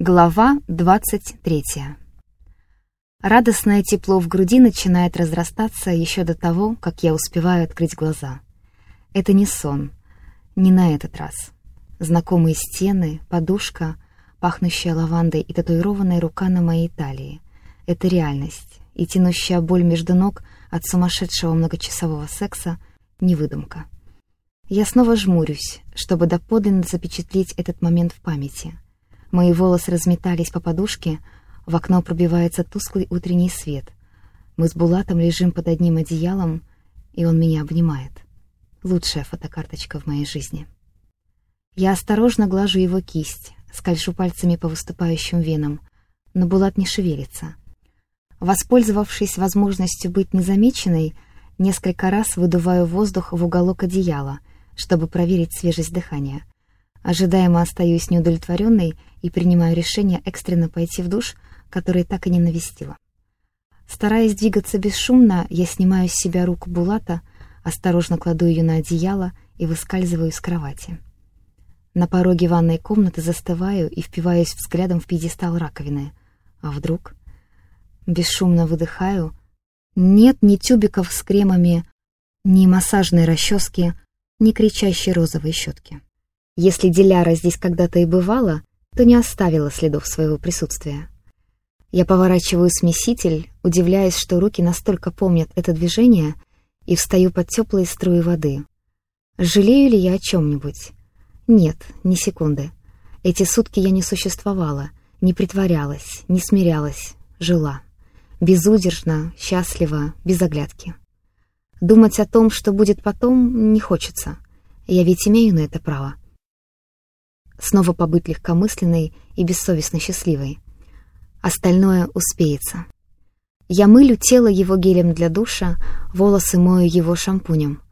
Глава 23. Радостное тепло в груди начинает разрастаться еще до того, как я успеваю открыть глаза. Это не сон, не на этот раз. Знакомые стены, подушка, пахнущая лавандой и татуированная рука на моей талии. Это реальность, и тянущая боль между ног от сумасшедшего многочасового секса — не выдумка. Я снова жмурюсь, чтобы доподлинно запечатлеть этот момент в памяти — Мои волосы разметались по подушке, в окно пробивается тусклый утренний свет. Мы с Булатом лежим под одним одеялом, и он меня обнимает. Лучшая фотокарточка в моей жизни. Я осторожно глажу его кисть, скольжу пальцами по выступающим венам, но Булат не шевелится. Воспользовавшись возможностью быть незамеченной, несколько раз выдуваю воздух в уголок одеяла, чтобы проверить свежесть дыхания. Ожидаемо остаюсь неудовлетворенной и принимаю решение экстренно пойти в душ, который так и не навестила. Стараясь двигаться бесшумно, я снимаю с себя руку Булата, осторожно кладу ее на одеяло и выскальзываю из кровати. На пороге ванной комнаты застываю и впиваюсь взглядом в пьедестал раковины. А вдруг? Бесшумно выдыхаю. Нет ни тюбиков с кремами, ни массажной расчески, ни кричащей розовой щетки. Если Диляра здесь когда-то и бывала, то не оставила следов своего присутствия. Я поворачиваю смеситель, удивляясь, что руки настолько помнят это движение, и встаю под теплые струи воды. Жалею ли я о чем-нибудь? Нет, ни секунды. Эти сутки я не существовала, не притворялась, не смирялась, жила. Безудержно, счастливо, без оглядки. Думать о том, что будет потом, не хочется. Я ведь имею на это право снова побыть легкомысленной и бессовестно счастливой. Остальное успеется. Я мылю тело его гелем для душа, волосы мою его шампунем.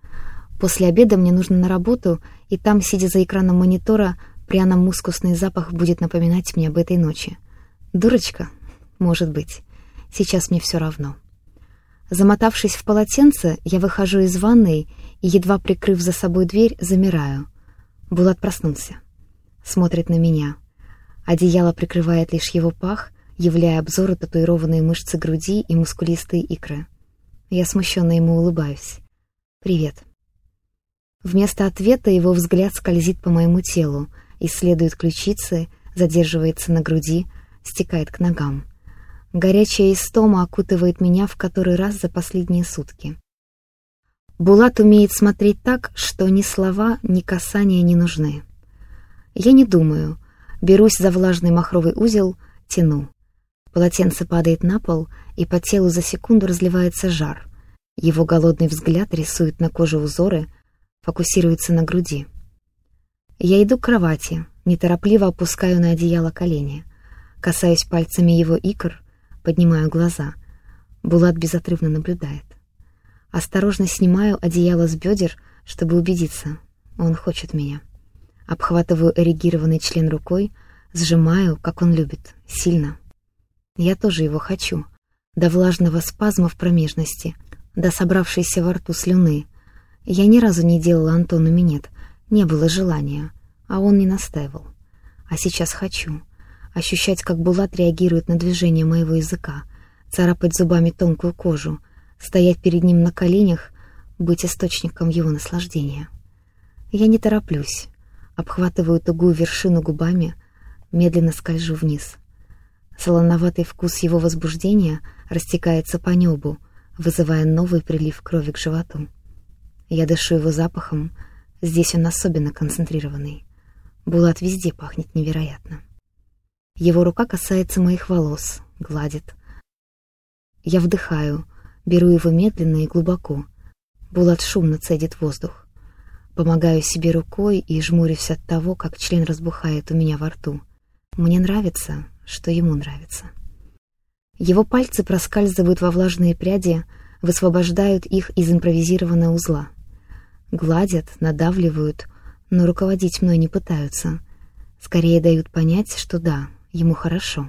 После обеда мне нужно на работу, и там, сидя за экраном монитора, пряно-мускусный запах будет напоминать мне об этой ночи. Дурочка? Может быть. Сейчас мне все равно. Замотавшись в полотенце, я выхожу из ванной и, едва прикрыв за собой дверь, замираю. Булат проснулся смотрит на меня. Одеяло прикрывает лишь его пах, являя обзору татуированные мышцы груди и мускулистые икры. Я смущенно ему улыбаюсь. «Привет». Вместо ответа его взгляд скользит по моему телу, исследует ключицы, задерживается на груди, стекает к ногам. Горячая истома окутывает меня в который раз за последние сутки. Булат умеет смотреть так, что ни слова, ни касания не нужны. Я не думаю. Берусь за влажный махровый узел, тяну. Полотенце падает на пол, и по телу за секунду разливается жар. Его голодный взгляд рисует на коже узоры, фокусируется на груди. Я иду к кровати, неторопливо опускаю на одеяло колени. Касаюсь пальцами его икр, поднимаю глаза. Булат безотрывно наблюдает. Осторожно снимаю одеяло с бедер, чтобы убедиться, он хочет меня. Обхватываю эрегированный член рукой, сжимаю, как он любит, сильно. Я тоже его хочу. До влажного спазма в промежности, до собравшейся во рту слюны. Я ни разу не делала Антону минет, не было желания, а он не настаивал. А сейчас хочу. Ощущать, как Булат реагирует на движение моего языка, царапать зубами тонкую кожу, стоять перед ним на коленях, быть источником его наслаждения. Я не тороплюсь, обхватываю тугую вершину губами, медленно скольжу вниз. Солоноватый вкус его возбуждения растекается по небу, вызывая новый прилив крови к животу. Я дышу его запахом, здесь он особенно концентрированный. Булат везде пахнет невероятно. Его рука касается моих волос, гладит. Я вдыхаю, беру его медленно и глубоко. Булат шумно цедит воздух. Помогаю себе рукой и жмурюсь от того, как член разбухает у меня во рту. Мне нравится, что ему нравится. Его пальцы проскальзывают во влажные пряди, высвобождают их из импровизированного узла. Гладят, надавливают, но руководить мной не пытаются. Скорее дают понять, что да, ему хорошо.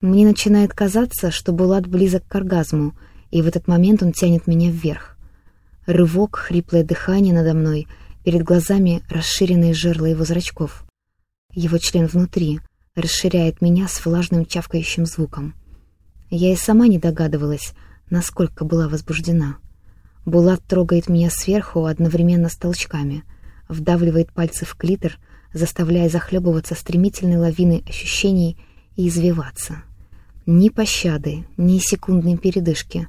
Мне начинает казаться, что Булат близок к оргазму, и в этот момент он тянет меня вверх. Рывок, хриплое дыхание надо мной, перед глазами расширенные жерла его зрачков. Его член внутри, расширяет меня с влажным чавкающим звуком. Я и сама не догадывалась, насколько была возбуждена. Булат трогает меня сверху одновременно с толчками, вдавливает пальцы в клитор, заставляя захлебываться стремительной лавиной ощущений и извиваться. Ни пощады, ни секундной передышки.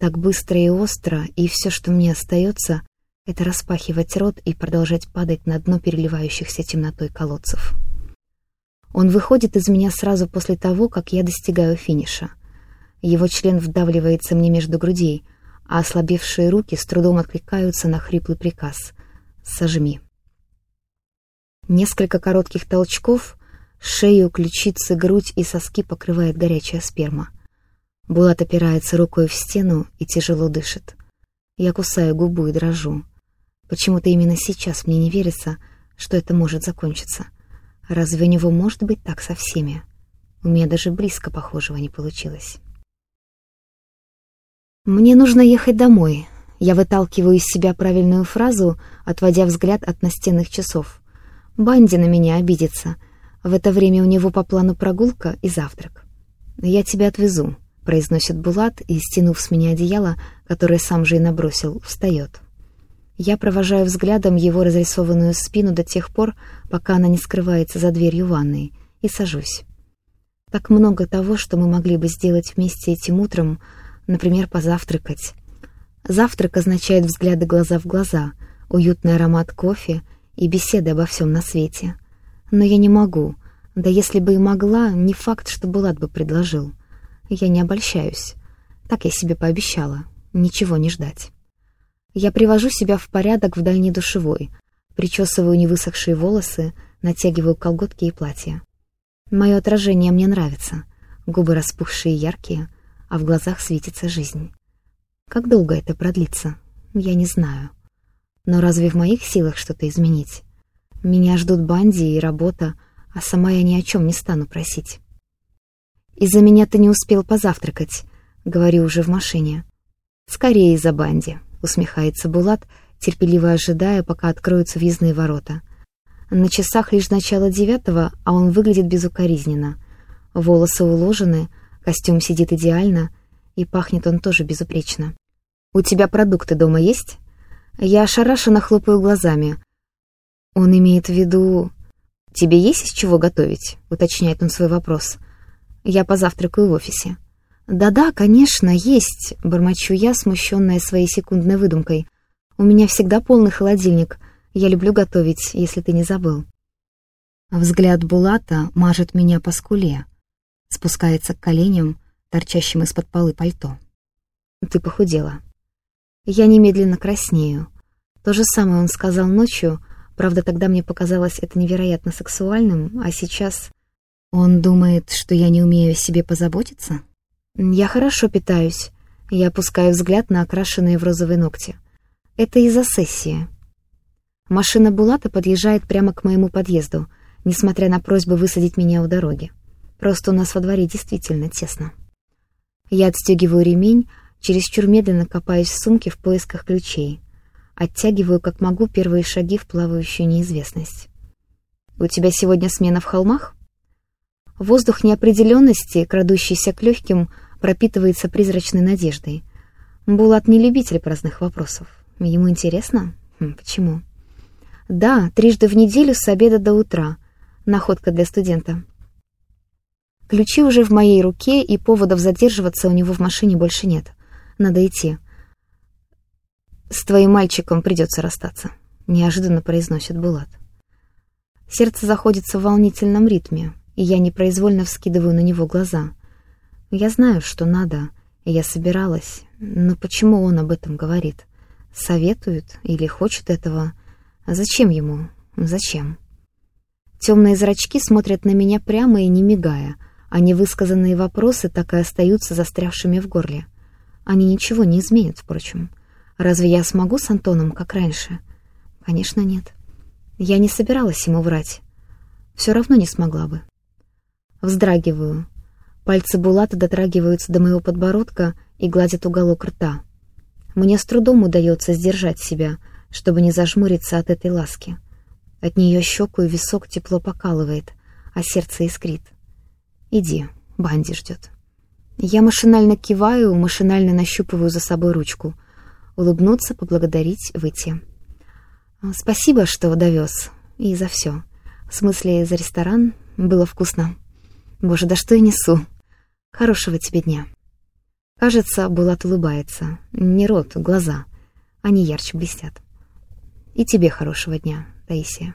Так быстро и остро, и все, что мне остается, это распахивать рот и продолжать падать на дно переливающихся темнотой колодцев. Он выходит из меня сразу после того, как я достигаю финиша. Его член вдавливается мне между грудей, а ослабевшие руки с трудом откликаются на хриплый приказ «Сожми». Несколько коротких толчков, шею, ключицы, грудь и соски покрывает горячая сперма. Булат опирается рукой в стену и тяжело дышит. Я кусаю губу и дрожу. Почему-то именно сейчас мне не верится, что это может закончиться. Разве у него может быть так со всеми? У меня даже близко похожего не получилось. Мне нужно ехать домой. Я выталкиваю из себя правильную фразу, отводя взгляд от настенных часов. Банди на меня обидится. В это время у него по плану прогулка и завтрак. «Я тебя отвезу», — произносит Булат и, стянув с меня одеяло, которое сам же и набросил, встает. Я провожаю взглядом его разрисованную спину до тех пор, пока она не скрывается за дверью ванной, и сажусь. Так много того, что мы могли бы сделать вместе этим утром, например, позавтракать. Завтрак означает взгляды глаза в глаза, уютный аромат кофе и беседы обо всем на свете. Но я не могу, да если бы и могла, не факт, что Булат бы предложил. Я не обольщаюсь. Так я себе пообещала, ничего не ждать. Я привожу себя в порядок в дальней душевой, причесываю невысохшие волосы, натягиваю колготки и платье. Мое отражение мне нравится. Губы распухшие и яркие, а в глазах светится жизнь. Как долго это продлится, я не знаю. Но разве в моих силах что-то изменить? Меня ждут банди и работа, а сама я ни о чем не стану просить. «Из-за меня ты не успел позавтракать», — говорю уже в машине. «Скорее из-за банди», — усмехается Булат, терпеливо ожидая, пока откроются въездные ворота. На часах лишь начало девятого, а он выглядит безукоризненно. Волосы уложены, костюм сидит идеально, и пахнет он тоже безупречно. «У тебя продукты дома есть?» Я ошарашенно хлопаю глазами. Он имеет в виду... «Тебе есть из чего готовить?» — уточняет он свой вопрос. «Я позавтракаю в офисе». «Да-да, конечно, есть», — бормочу я, смущенная своей секундной выдумкой. «У меня всегда полный холодильник. Я люблю готовить, если ты не забыл». Взгляд Булата мажет меня по скуле, спускается к коленям, торчащим из-под полы пальто. «Ты похудела». Я немедленно краснею. То же самое он сказал ночью, правда, тогда мне показалось это невероятно сексуальным, а сейчас... Он думает, что я не умею о себе позаботиться?» «Я хорошо питаюсь». Я опускаю взгляд на окрашенные в розовые ногти. «Это из-за сессии». Машина Булата подъезжает прямо к моему подъезду, несмотря на просьбы высадить меня у дороги. Просто у нас во дворе действительно тесно. Я отстегиваю ремень, чересчур медленно копаюсь в сумке в поисках ключей. Оттягиваю, как могу, первые шаги в плавающую неизвестность. «У тебя сегодня смена в холмах?» Воздух неопределенности, крадущийся к легким, пропитывается призрачной надеждой. Булат не любитель праздных вопросов. Ему интересно? Хм, почему? Да, трижды в неделю с обеда до утра. Находка для студента. Ключи уже в моей руке, и поводов задерживаться у него в машине больше нет. Надо идти. «С твоим мальчиком придется расстаться», — неожиданно произносит Булат. Сердце заходится в волнительном ритме и я непроизвольно вскидываю на него глаза. Я знаю, что надо, я собиралась, но почему он об этом говорит? Советует или хочет этого? Зачем ему? Зачем? Темные зрачки смотрят на меня прямо и не мигая, а невысказанные вопросы так и остаются застрявшими в горле. Они ничего не изменят, впрочем. Разве я смогу с Антоном, как раньше? Конечно, нет. Я не собиралась ему врать. Все равно не смогла бы. Вздрагиваю. Пальцы Булата дотрагиваются до моего подбородка и гладят уголок рта. Мне с трудом удается сдержать себя, чтобы не зажмуриться от этой ласки. От нее щеку и висок тепло покалывает, а сердце искрит. «Иди, Банди ждет». Я машинально киваю, машинально нащупываю за собой ручку. Улыбнуться, поблагодарить, выйти. «Спасибо, что довез. И за все. В смысле, за ресторан. Было вкусно. Боже, да что я несу? Хорошего тебе дня». Кажется, Булат улыбается. Не рот, глаза. Они ярче блестят. И тебе хорошего дня, Таисия.